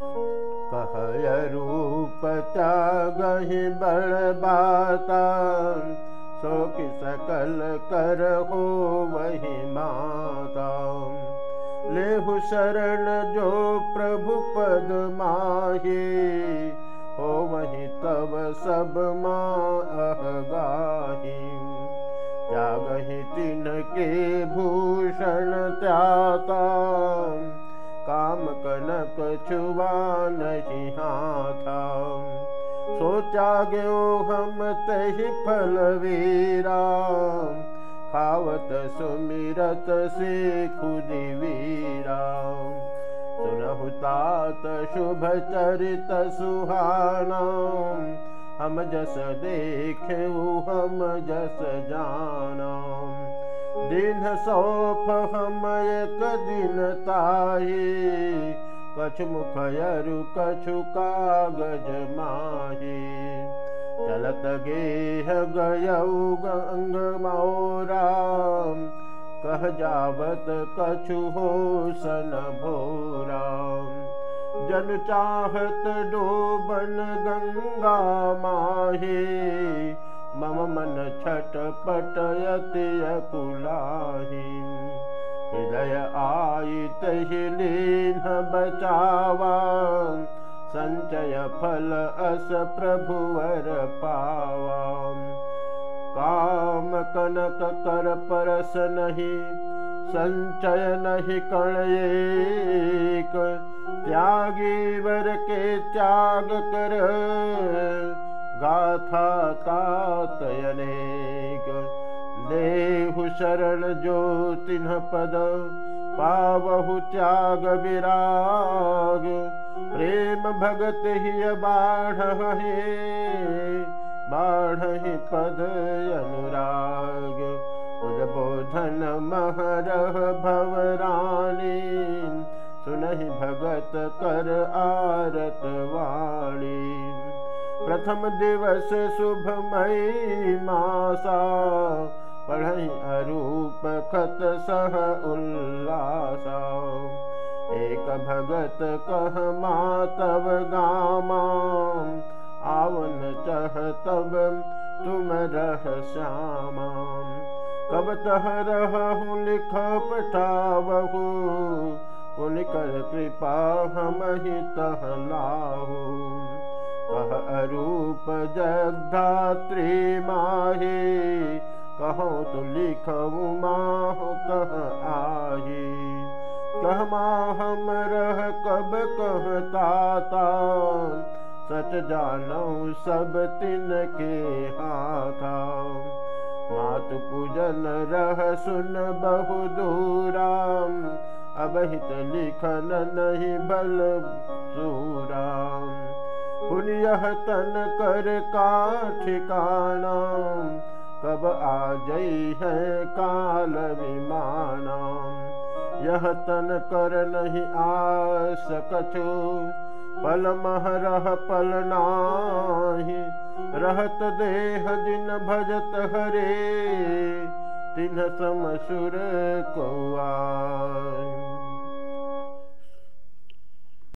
कह रूप त्यागहि बड़ बाता सो कि सकल कर हो वही माता लेहु शरण जो प्रभु पद माही हो वही तब सब गाही त्यागहि तिन के भूषण त्याता काम कनक छुआ नहीं था सोचा गयो हम तही फल वीरा खावत सुमिरत से खुदी वीरा सुनहु तात शुभ चरित सुहाना। हम जस देखे हम जस जाना। दिन सौफ हम एक दिन ताही कछु मुखयरु कछु कागज माही चलत गेह कह जावत कछु हो सन भोरा जन चाहत डोबन गंगा माही मम मन छट पटयति अकुलाही हृदय आई तहिलीन बचावा संचय फल अस प्रभुवर पावा काम कनक कर परस नहीं संचय नहीं कण एक त्यागी वर के त्याग कर शरण जो तिन्ह पद पावहु त्याग विराग प्रेम भगत ही बाढ़ हे बाढ़ ही पद अनुराग। उजबोधन महरह भवरानी सुनहि भगत कर आरत वाणी। प्रथम दिवस शुभ मई मासा पढ़ई अरूप खत सह उल्लासा। एक भगत कह मातव गामा। आवन चह तब तुम रह श्यामा। कब तह रहूँ लिख पठावहू उनकर कृपा हम ही तह लाहू। कह अरूप जगधात्री माही कहो तो लिखऊ माह कह आही। कह हम रह कब कहता सच जानो सब तिन के हाथा। मात पूजन रह सुन बहु दूराम। अबहित लिखन नहीं बल सूराम। पुण्य तन कर का ठिकाना कब आ जई है काल विमाना यह तन कर नहीं आ सकछु। पल मह रह पल नाही। रहत देह दिन भजत हरे। तिन समसुर कौआ